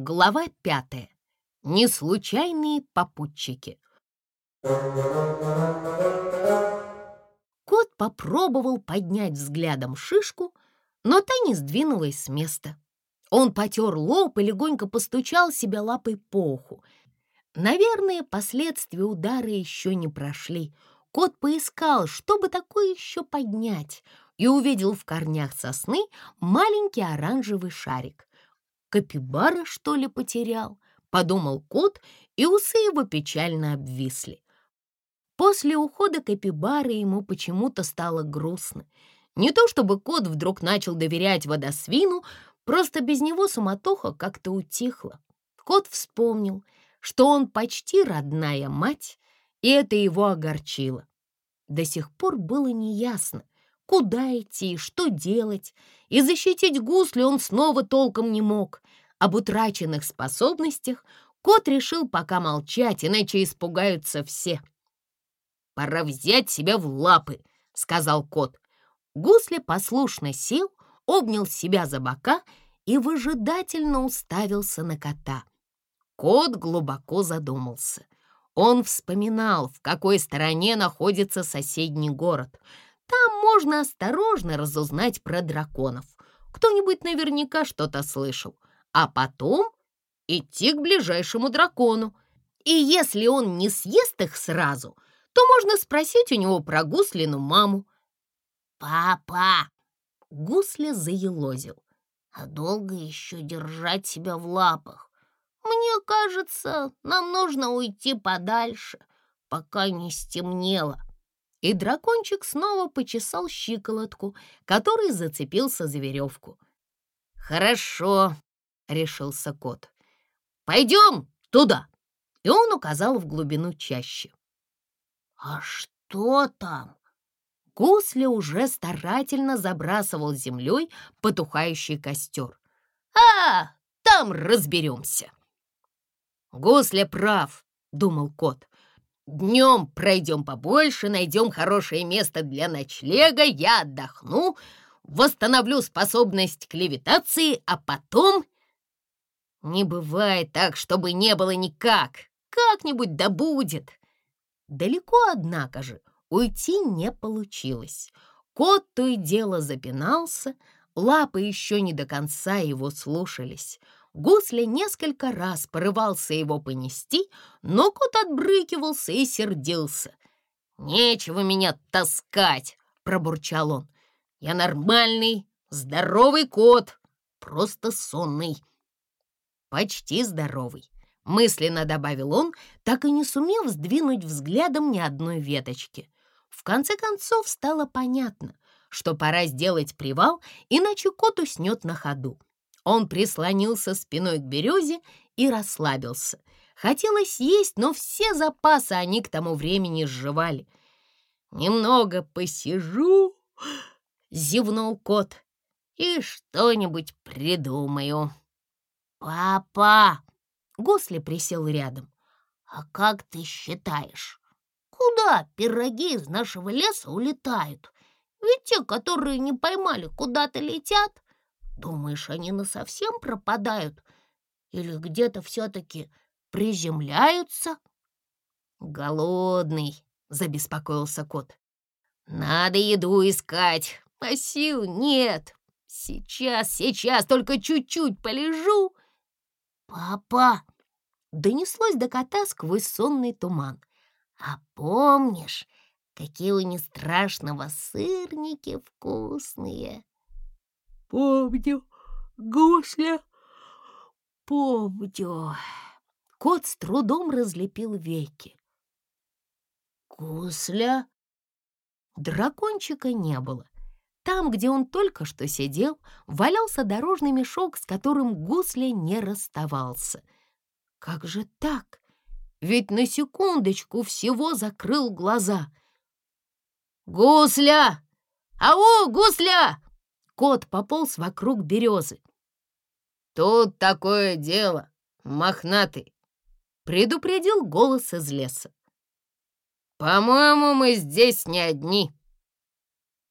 Глава пятая. Неслучайные попутчики. Кот попробовал поднять взглядом шишку, но та не сдвинулась с места. Он потер лоб и легонько постучал себя лапой по уху. Наверное, последствия удара еще не прошли. Кот поискал, чтобы такое еще поднять, и увидел в корнях сосны маленький оранжевый шарик. «Капибара, что ли, потерял?» — подумал кот, и усы его печально обвисли. После ухода капибары ему почему-то стало грустно. Не то чтобы кот вдруг начал доверять водосвину, просто без него суматоха как-то утихла. Кот вспомнил, что он почти родная мать, и это его огорчило. До сих пор было неясно, куда идти, что делать, и защитить гусли он снова толком не мог. Об утраченных способностях кот решил пока молчать, иначе испугаются все. «Пора взять себя в лапы», — сказал кот. Гусли послушно сел, обнял себя за бока и выжидательно уставился на кота. Кот глубоко задумался. Он вспоминал, в какой стороне находится соседний город — можно осторожно разузнать про драконов. Кто-нибудь наверняка что-то слышал. А потом идти к ближайшему дракону. И если он не съест их сразу, то можно спросить у него про Гуслину маму. «Папа!» — Гусля заелозил. «А долго еще держать себя в лапах? Мне кажется, нам нужно уйти подальше, пока не стемнело». И дракончик снова почесал щиколотку, который зацепился за веревку. «Хорошо», — решился кот. «Пойдем туда!» И он указал в глубину чаще. «А что там?» Гусля уже старательно забрасывал землей потухающий костер. «А, там разберемся!» «Гусля прав», — думал кот. Днем пройдем побольше, найдем хорошее место для ночлега, я отдохну, восстановлю способность к левитации, а потом... Не бывает так, чтобы не было никак. Как-нибудь да. Далеко, однако же, уйти не получилось. Кот то и дело запинался, лапы еще не до конца его слушались. Гусли несколько раз порывался его понести, но кот отбрыкивался и сердился. «Нечего меня таскать!» — пробурчал он. «Я нормальный, здоровый кот, просто сонный». «Почти здоровый», — мысленно добавил он, так и не сумев сдвинуть взглядом ни одной веточки. В конце концов стало понятно, что пора сделать привал, иначе кот уснет на ходу. Он прислонился спиной к березе и расслабился. Хотелось есть, но все запасы они к тому времени сживали. «Немного посижу», — зевнул кот, — «и что-нибудь придумаю». «Папа!» — Госли присел рядом. «А как ты считаешь, куда пироги из нашего леса улетают? Ведь те, которые не поймали, куда-то летят». Думаешь, они насовсем пропадают? Или где-то все-таки приземляются?» «Голодный», — забеспокоился кот. «Надо еду искать, а сил нет. Сейчас, сейчас, только чуть-чуть полежу». «Папа!» — донеслось до кота сквозь сонный туман. «А помнишь, какие у них страшного сырники вкусные?» «Помню, гусля, помню». Кот с трудом разлепил веки. «Гусля?» Дракончика не было. Там, где он только что сидел, валялся дорожный мешок, с которым гусля не расставался. Как же так? Ведь на секундочку всего закрыл глаза. «Гусля! Ау, гусля!» Кот пополз вокруг березы. «Тут такое дело, мохнатый!» — предупредил голос из леса. «По-моему, мы здесь не одни».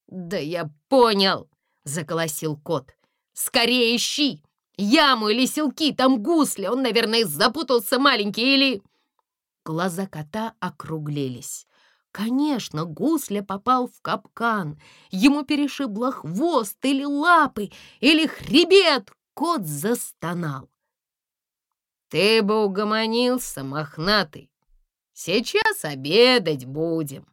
«Да я понял!» — заколосил кот. «Скорее ищи! Яму или селки, там гусли, он, наверное, запутался маленький или...» Глаза кота округлились. Конечно, гусля попал в капкан. Ему перешибло хвост или лапы, или хребет. Кот застонал. «Ты бы угомонился, мохнатый. Сейчас обедать будем».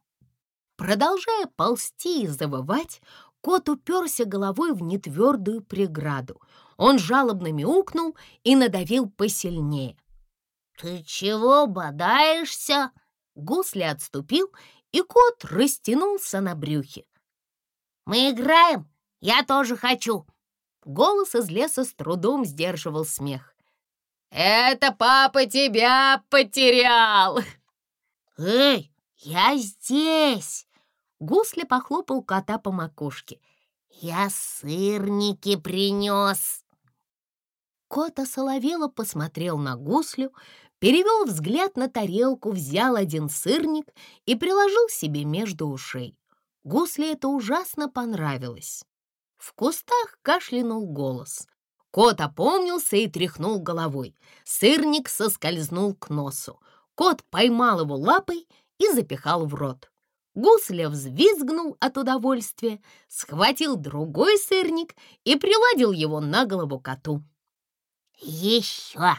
Продолжая ползти и завывать, кот уперся головой в нетвердую преграду. Он жалобно мяукнул и надавил посильнее. «Ты чего бодаешься?» Гусли отступил, и кот растянулся на брюхе. «Мы играем? Я тоже хочу!» Голос из леса с трудом сдерживал смех. «Это папа тебя потерял!» «Эй, я здесь!» Гусли похлопал кота по макушке. «Я сырники принес!» Кот осоловело посмотрел на гуслю, перевел взгляд на тарелку, взял один сырник и приложил себе между ушей. Гусле это ужасно понравилось. В кустах кашлянул голос. Кот опомнился и тряхнул головой. Сырник соскользнул к носу. Кот поймал его лапой и запихал в рот. Гусля взвизгнул от удовольствия, схватил другой сырник и приладил его на голову коту. «Еще!»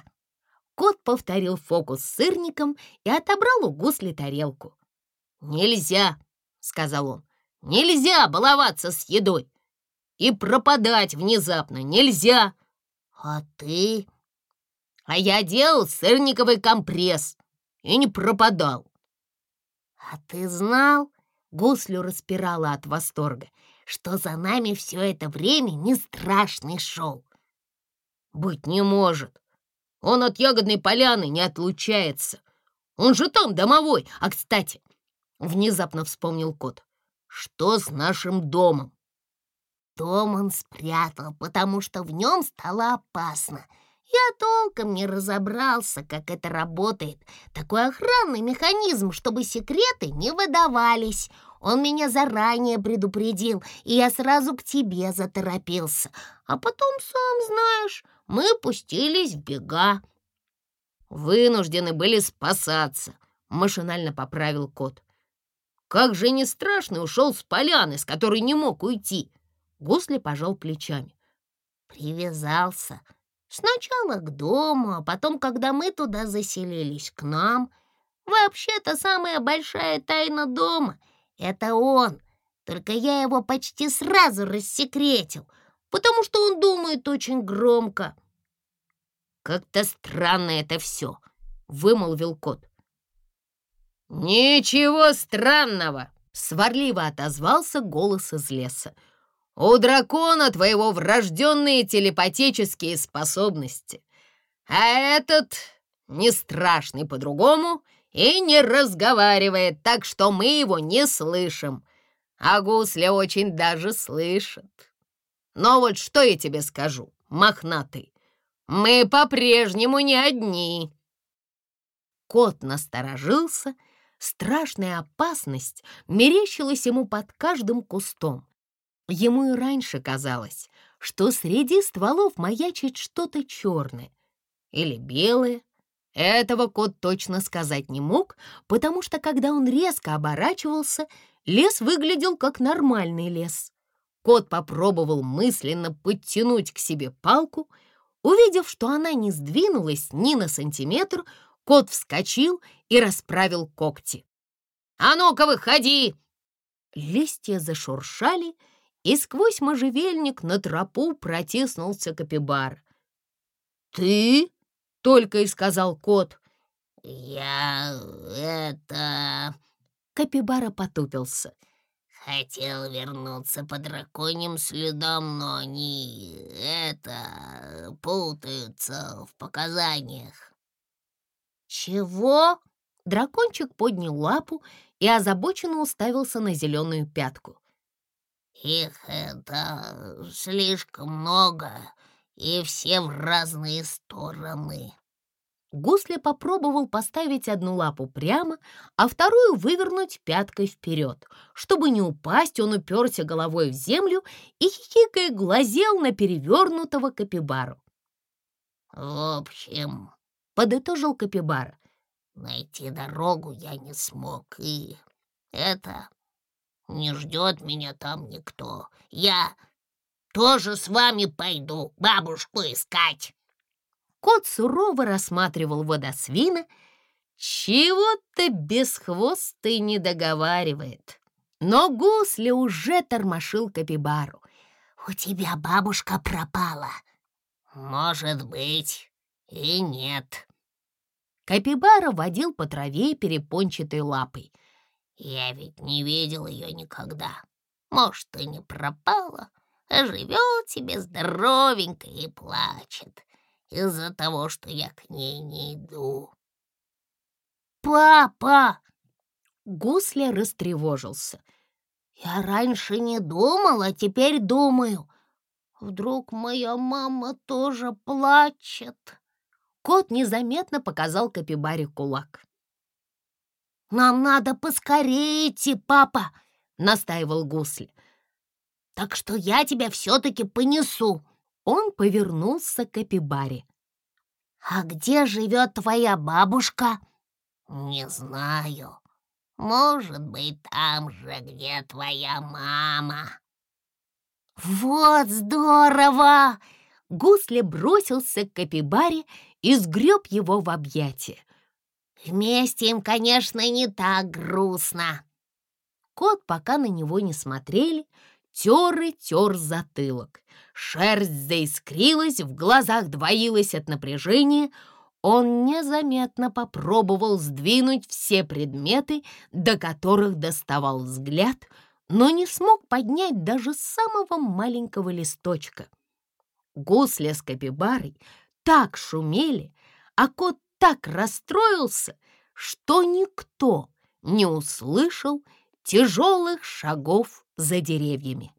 Кот повторил фокус с сырником и отобрал у гусли тарелку. «Нельзя!» — сказал он. «Нельзя баловаться с едой! И пропадать внезапно нельзя!» «А ты?» «А я делал сырниковый компресс и не пропадал!» «А ты знал?» — гуслю распирала от восторга, что за нами все это время не страшный шел. «Быть не может. Он от ягодной поляны не отлучается. Он же там домовой. А, кстати, внезапно вспомнил кот, что с нашим домом? Дом он спрятал, потому что в нем стало опасно. Я толком не разобрался, как это работает. Такой охранный механизм, чтобы секреты не выдавались. Он меня заранее предупредил, и я сразу к тебе заторопился. А потом, сам знаешь, мы пустились в бега. Вынуждены были спасаться, машинально поправил кот. Как же не страшно ушел с поляны, с которой не мог уйти. Гусли пожал плечами. Привязался. Сначала к дому, а потом, когда мы туда заселились, к нам. Вообще-то самая большая тайна дома — это он. Только я его почти сразу рассекретил, потому что он думает очень громко. «Как-то странно это все», — вымолвил кот. «Ничего странного!» — сварливо отозвался голос из леса. «У дракона твоего врожденные телепатические способности, а этот не страшный по-другому и не разговаривает, так что мы его не слышим. А гусля очень даже слышит. Но вот что я тебе скажу, мохнатый, мы по-прежнему не одни. Кот насторожился, страшная опасность мерещилась ему под каждым кустом. Ему и раньше казалось, что среди стволов маячит что-то черное или белое, этого кот точно сказать не мог, потому что, когда он резко оборачивался, лес выглядел как нормальный лес. Кот попробовал мысленно подтянуть к себе палку. Увидев, что она не сдвинулась ни на сантиметр, кот вскочил и расправил когти. «А ну-ка, выходи!» Листья зашуршали, и сквозь можжевельник на тропу протиснулся капибар. «Ты?» только и сказал кот. «Я это...» Капибара потупился. «Хотел вернуться по драконьим следам, но они... это... путаются в показаниях». «Чего?» Дракончик поднял лапу и озабоченно уставился на зеленую пятку. «Их это слишком много и все в разные стороны». Гусли попробовал поставить одну лапу прямо, а вторую вывернуть пяткой вперед. Чтобы не упасть, он уперся головой в землю и, хихикая, глазел на перевернутого капибару. В общем, — подытожил Капибара, — найти дорогу я не смог, и это не ждет меня там никто. Я тоже с вами пойду бабушку искать. Кот сурово рассматривал водосвина, чего-то бесхвостый не договаривает. Но гусли уже тормошил капибару. «У тебя бабушка пропала?» «Может быть, и нет». Капибара водил по траве перепончатой лапой. «Я ведь не видел ее никогда. Может, и не пропала, а живет себе здоровенько и плачет из-за того, что я к ней не иду». «Папа!» Гусля растревожился. «Я раньше не думал, а теперь думаю. Вдруг моя мама тоже плачет?» Кот незаметно показал Капибаре кулак. «Нам надо поскорее идти, папа!» — настаивал Гусли. «Так что я тебя все-таки понесу!» Он повернулся к Капибаре. «А где живет твоя бабушка?» «Не знаю. Может быть, там же, где твоя мама». «Вот здорово!» Гусли бросился к Капибаре и сгреб его в объятия. «Вместе им, конечно, не так грустно». Кот, пока на него не смотрели, тер и тер затылок. Шерсть заискрилась, в глазах двоилась от напряжения. Он незаметно попробовал сдвинуть все предметы, до которых доставал взгляд, но не смог поднять даже самого маленького листочка. Гусля с капибарой так шумели, а кот так расстроился, что никто не услышал тяжелых шагов за деревьями.